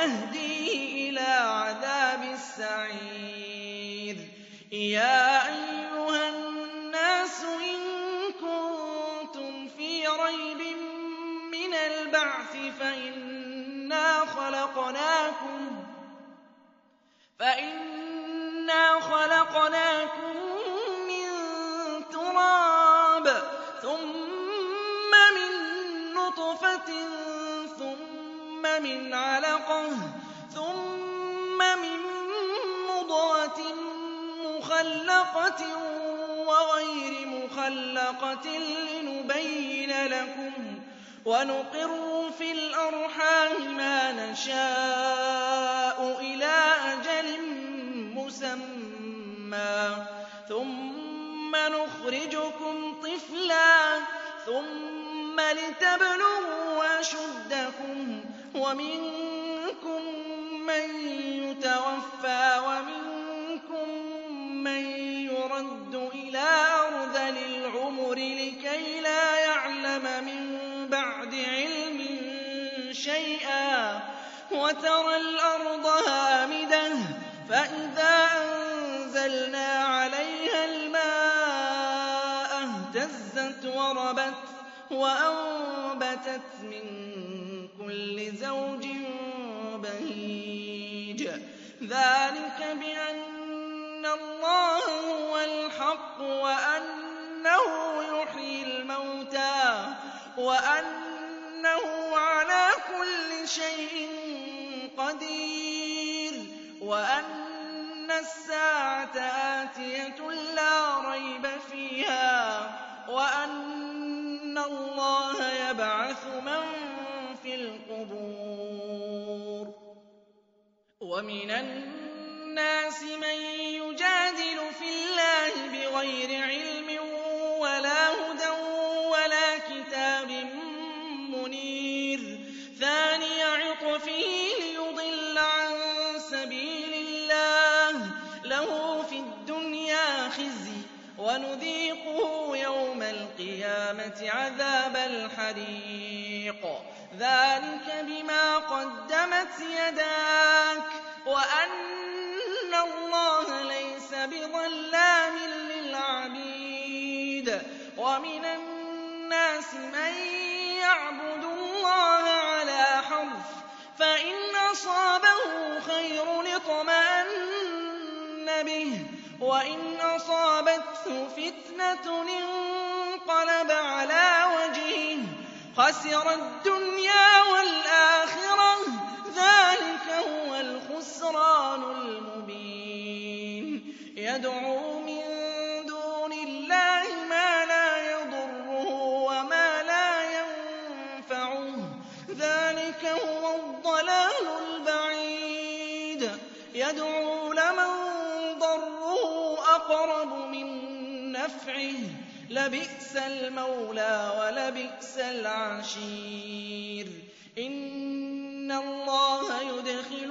ويهديه إلى عذاب السعير. يا أيها الناس إن كنتم في ريب من البعث فإنا خلقناكم علقة ثم من مضغة مخلقة وغير مخلقة لنبين لكم ونقر في الأرحام ما نشاء إلى أجل مسمى. ثم نخرجكم طفلا ثم لتبلغوا أشدكم ومنكم من يتوفى ومنكم من يرد إلى أرذل العمر لكي لا يعلم من بعد علم شيئا وترى الأرض هامدة فإذا أنزلنا عليها الماء اهتزت وربت وأنبتت من كل زوج بهيج ذلك بأن الله هو الحق وأنه يحيي الموتى وأنه على كل شيء قدير وأن الساعة آتية ومن الناس من يجادل في الله بغير علم وإن أصابته فتنة انقلب على وجهه خسر الدنيا والآخرة ذلك هو الخسران المبين لبئس المولى ولبئس العشير. إن الله يدخل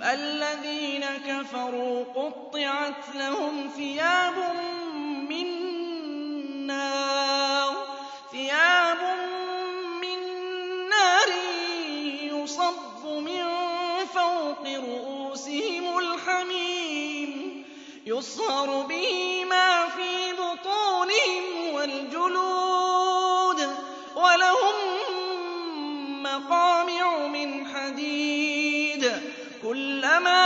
فَالَّذِينَ كَفَرُوا قُطِّعَتْ لَهُمْ ثِيَابٌ مِّن نَّارٍ يُصَبُّ مِن فَوْقِ رُءُوسِهِمُ الْحَمِيمُ يُصْهَرُ بِهِ مَا كُلَّمَا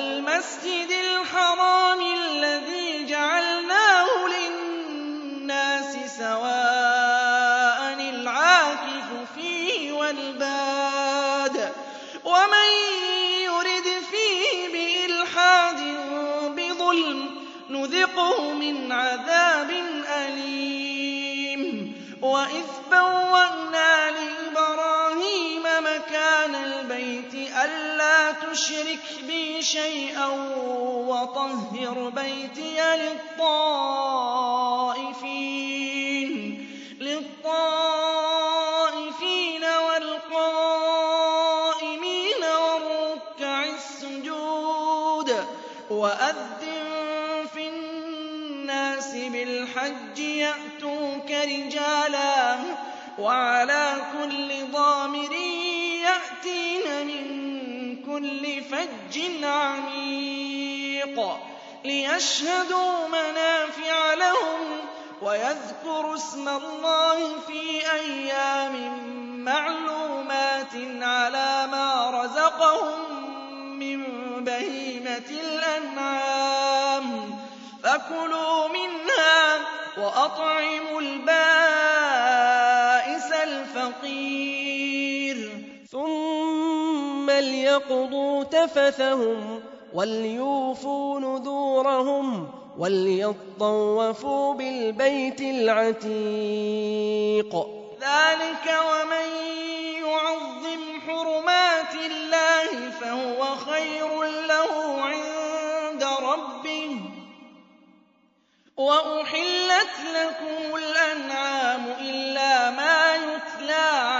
وَالْمَسْجِدِ الْحَرَامِ الَّذِي تُشْرِكْ بِي شَيْئًا وَطَهِّرْ بَيْتِيَ لِلطَّائِفِينَ. فَجٍّ عَمِيقٍ لِّيَشْهَدُوا مَنَافِعَ لَهُمْ وَيَذْكُرُوا اسْمَ اللَّهِ فِي أَيَّامٍ مَّعْلُومَاتٍ عَلَىٰ مَا رَزَقَهُم مِّن بَهِيمَةِ الْأَنْعَامِ ۖ. فَكُلُوا مِنْهَا وَأَطْعِمُوا الْبَائِسَ الْفَقِيرَ. فليقضوا تفثهم وليوفوا نذورهم وليطوفوا بالبيت العتيق. ذلك ومن يعظم حرمات الله فهو خير له عند ربه. وأحلت لكم الأنعام إلا ما يتلى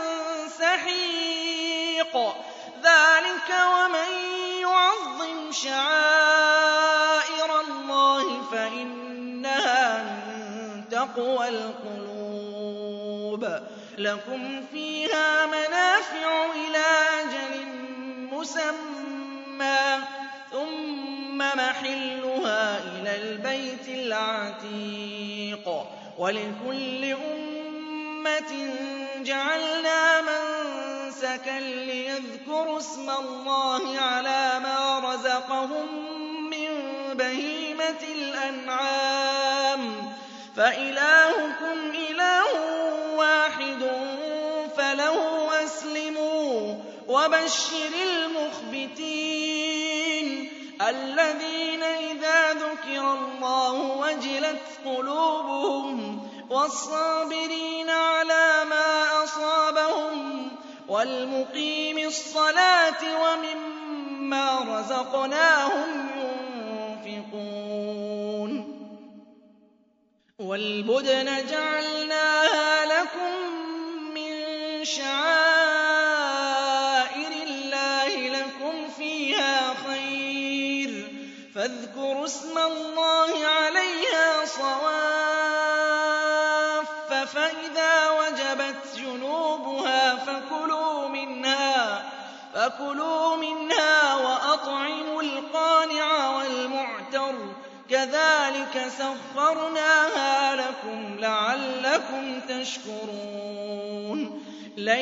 سَحِيقٍ ذَٰلِكَ وَمَن يُعَظِّمْ شَعَائِرَ اللَّهِ فَإِنَّهَا مِن تَقْوَى الْقُلُوبِ. لَكُمْ فِيهَا مَنَافِعُ إِلَىٰ أَجَلٍ مُّسَمًّى ثُمَّ مَحِلُّهَا إِلَى الْبَيْتِ الْعَتِيقِ. وَلِكُلِّ أُمَّةٍ جَعَلْنَا مَنسَكًا لِّيَذْكُرُوا اسْمَ اللَّهِ عَلَىٰ مَا رَزَقَهُم مِّن بَهِيمَةِ الْأَنْعَامِ ۖ. فَإِلَٰهُكُمْ إِلَٰهٌ وَاحِدٌ فَلَهُ أَسْلِمُوا ۗ وَبَشِّرِ الْمُخْبِتِينَ. الَّذِينَ إِذَا ذُكِرَ اللَّهُ وَجِلَتْ قُلُوبُهُمْ وَالصَّابِرِينَ عَلَىٰ مَا أَصَابَهُمْ وَالْمُقِيمِي الصَّلَاةِ وَمِمَّا رَزَقْنَاهُمْ يُنفِقُونَ وَالْبُدْنَ جَعَلْنَاهَا لَكُم مِّن شَعَائِرِ اللَّهِ لَكُمْ فِيهَا خَيْرٌ ۖ فَاذْكُرُوا اسْمَ اللَّهِ عَلَيْهَا صَوَافَّ ۖ فَكُلُوا مِنْهَا وَأَطْعِمُوا الْقَانِعَ وَالْمُعْتَرَّ ۚ. كَذَٰلِكَ سَخَّرْنَاهَا لَكُمْ لَعَلَّكُمْ تَشْكُرُونَ. لَن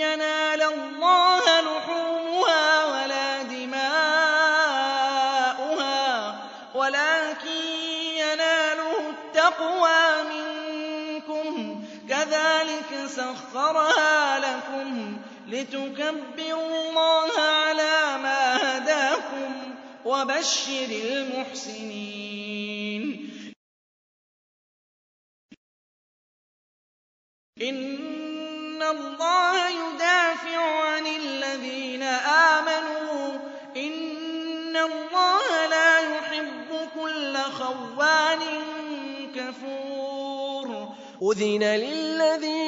يَنَالَ اللَّهَ لُحُومُهَا وَلَا دِمَاؤُهَا وَلَٰكِن يَنَالُهُ التَّقْوَىٰ مِنكُمْ ۚ. كَذَٰلِكَ سَخَّرَهَا لَكُمْ لِتُكَبِّرُوا اللَّهَ عَلَىٰ مَا هَدَاكُمْ ۗ وَبَشِّرِ الْمُحْسِنِينَ. إِنَّ اللَّهَ يُدَافِعُ عَنِ الَّذِينَ آمَنُوا ۗ. إِنَّ اللَّهَ لَا يُحِبُّ كُلَّ خَوَّانٍ كَفُورٍ. أُذِنَ لِلَّذِينَ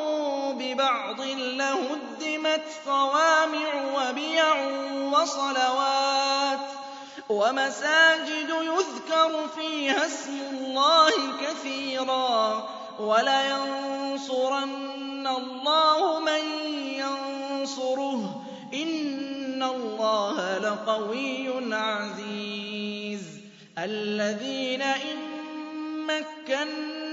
لَّهُدِّمَتْ صَوَامِعُ وَبِيَعٌ وَصَلَوَاتٌ وَمَسَاجِدُ يُذْكَرُ فِيهَا اسْمُ اللَّهِ كَثِيرًا ۗ وَلَيَنصُرَنَّ اللَّهُ مَن يَنصُرُهُ ۗ إِنَّ اللَّهَ لَقَوِيٌّ عَزِيزٌ الَّذِينَ إِن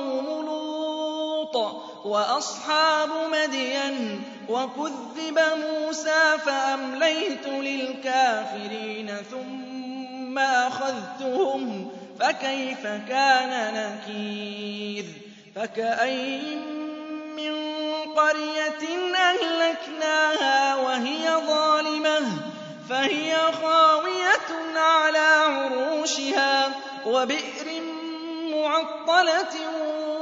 وَقَوْمُ لُوطٍ وَأَصْحَابُ مَدْيَنَ ۖ وَكُذِّبَ مُوسَىٰ فَأَمْلَيْتُ لِلْكَافِرِينَ ثُمَّ أَخَذْتُهُمْ ۖ فَكَيْفَ كَانَ نَكِيرِ فَكَأَيِّن مِّن قَرْيَةٍ أَهْلَكْنَاهَا وَهِيَ ظَالِمَةٌ فَهِيَ خَاوِيَةٌ عَلَىٰ عُرُوشِهَا وَبِئْرٍ مُّعَطَّلَةٍ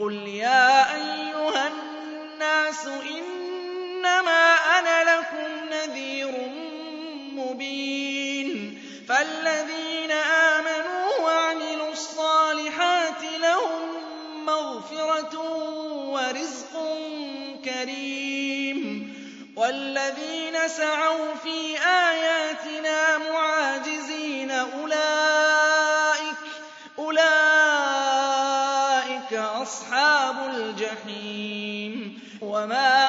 قُلْ يَا أَيُّهَا النَّاسُ إِنَّمَا أَنَا لَكُمْ نَذِيرٌ مُّبِينٌ فَالَّذِينَ آمَنُوا وَعَمِلُوا الصَّالِحَاتِ لَهُم مَّغْفِرَةٌ وَرِزْقٌ كَرِيمٌ وَالَّذِينَ سَعَوْا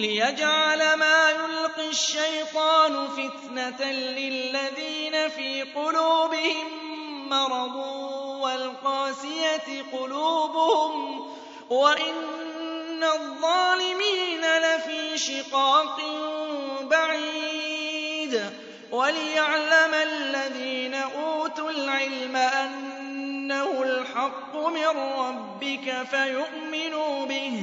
لِيَجْعَلَ مَا يُلْقِي الشَّيْطَانُ فِتْنَةً لِّلَّذِينَ فِي قُلُوبِهِم مَّرَضٌ وَالْقَاسِيَةِ قُلُوبُهُمْ وَإِنَّ الظَّالِمِينَ لَفِي شِقَاقٍ بَعِيدٍ وَلِيَعْلَمَ الَّذِينَ أُوتُوا الْعِلْمَ أَنَّهُ الْحَقُّ مِن رَّبِّكَ فَيُؤْمِنُوا بِهِ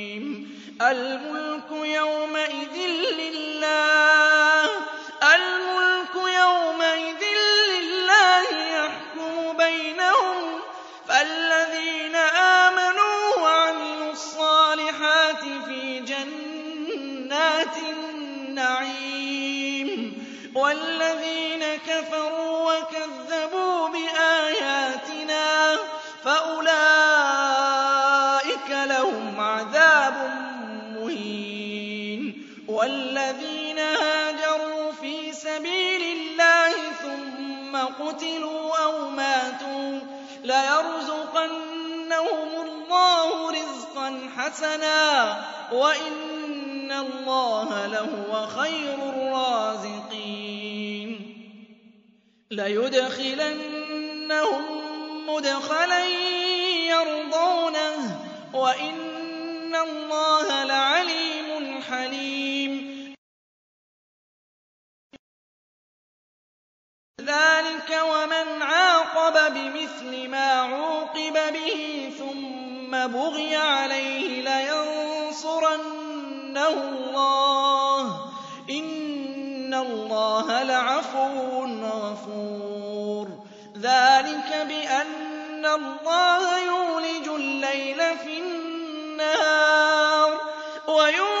الْمُلْكُ يَوْمَئِذٍ لِّلَّهِ حَسَنًا ۚ وَإِنَّ اللَّهَ لَهُوَ خَيْرُ الرَّازِقِينَ. لَيُدْخِلَنَّهُم مُّدْخَلًا يَرْضَوْنَهُ ۗ وَإِنَّ اللَّهَ لَعَلِيمٌ حَلِيمٌ. ذَٰلِكَ وَمَنْ عَاقَبَ بِمِثْلِ مَا عُوقِبَ بِهِ ثُمَّ بُغِيَ عَلَيْهِ لَيَنصُرَنَّهُ اللَّهُ ۗ إِنَّ اللَّهَ لَعَفُوٌّ غَفُورٌ ذَٰلِكَ بِأَنَّ اللَّهَ يُولِجُ اللَّيْلَ فِي النَّهَارِ وَيُولِجُ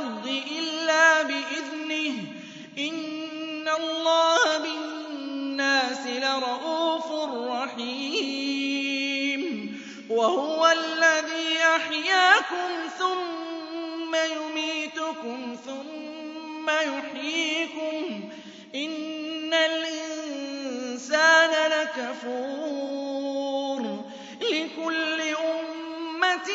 وَهُوَ الَّذِي أَحْيَاكُمْ ثُمَّ يُمِيتُكُمْ ثُمَّ يُحْيِيكُمْ ۗ. إِنَّ الْإِنسَانَ لَكَفُورٌ. لِّكُلِّ أُمَّةٍ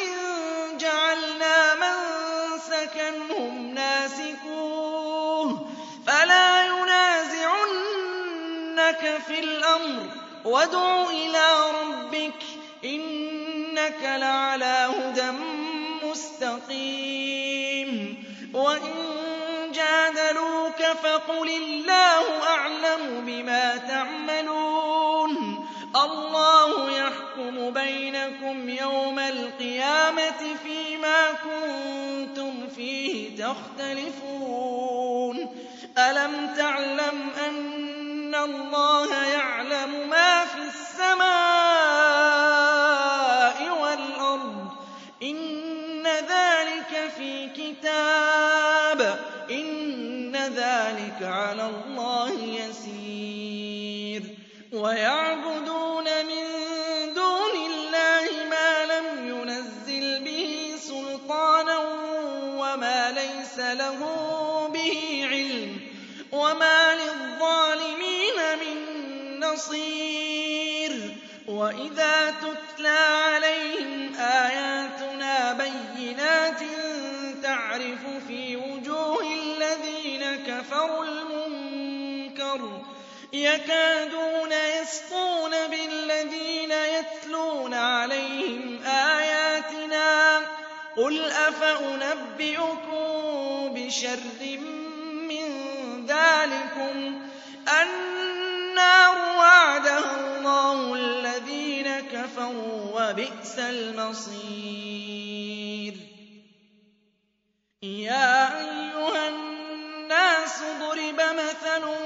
جَعَلْنَا مَنسَكًا هُمْ نَاسِكُوهُ. فَلَا يُنَازِعُنَّكَ فِي الْأَمْرِ ۚ. وَادْعُ إِلَىٰ رَبِّكَ ۖ. إِنَّكَ لَعَلَىٰ هُدًى مُّسْتَقِيمٍ. وَإِن جَادَلُوكَ فَقُلِ اللَّهُ أَعْلَمُ بِمَا تَعْمَلُونَ. اللَّهُ يَحْكُمُ بَيْنَكُمْ يَوْمَ الْقِيَامَةِ فِيمَا كُنتُمْ فِيهِ تَخْتَلِفُونَ. أَلَمْ تَعْلَمْ أَنَّ اللَّهَ يَعْلَمُ مَا فِي السَّمَاءِ ذَٰلِكَ عَلَى اللَّهِ يَسِيرٌ وَيَعْبُدُونَ مِن دُونِ اللَّهِ مَا لَمْ يُنَزِّلْ بِهِ سُلْطَانًا وَمَا لَيْسَ لَهُم بِهِ عِلْمٌ ۗ وَمَا لِلظَّالِمِينَ مِن نَّصِيرٍ وَإِذَا تُتْلَىٰ يَكَادُونَ يَسْطُونَ بِالَّذِينَ يَتْلُونَ عَلَيْهِمْ آيَاتِنَا ۗ قُلْ أَفَأُنَبِّئُكُم بِشَرٍّ مِّن ذَٰلِكُمُ النَّارُ وَعَدَهَا اللَّهُ الَّذِينَ كَفَرُوا ۖ وَبِئْسَ الْمَصِيرُ. يَا أَيُّهَا النَّاسُ ضُرِبَ مَثَلٌ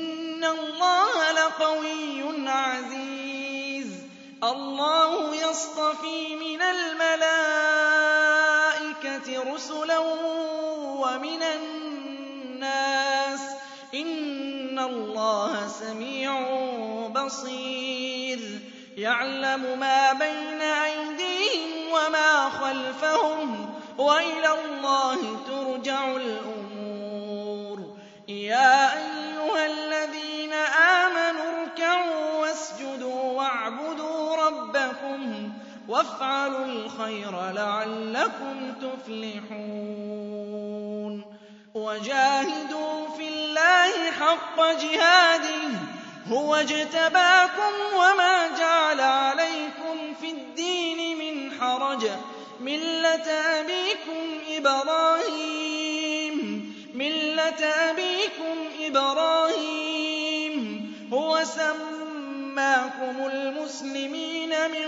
اللَّهَ لَقَوِيٌّ عَزِيزٌ. اللَّهُ يَصْطَفِي مِنَ الْمَلَائِكَةِ رُسُلًا وَمِنَ النَّاسِ ۚ. إِنَّ اللَّهَ سَمِيعٌ بَصِيرٌ. يَعْلَمُ مَا بَيْنَ أَيْدِيهِمْ وَمَا خَلْفَهُمْ ۗ. وَإِلَى اللَّهِ تُرْجَعُ الْأُمُورُ. وَافْعَلُوا الْخَيْرَ لَعَلَّكُمْ تُفْلِحُونَ. وَجَاهِدُوا فِي اللَّهِ حَقَّ جِهَادِهِ ۚ هُوَ اجْتَبَاكُمْ وَمَا جَعَلَ عَلَيْكُمْ فِي الدِّينِ مِنْ حَرَجٍ ۚ. مِّلَّةَ أَبِيكُمْ إِبْرَاهِيمَ ۚ هُوَ سَمَّاكُمُ الْمُسْلِمِينَ مِن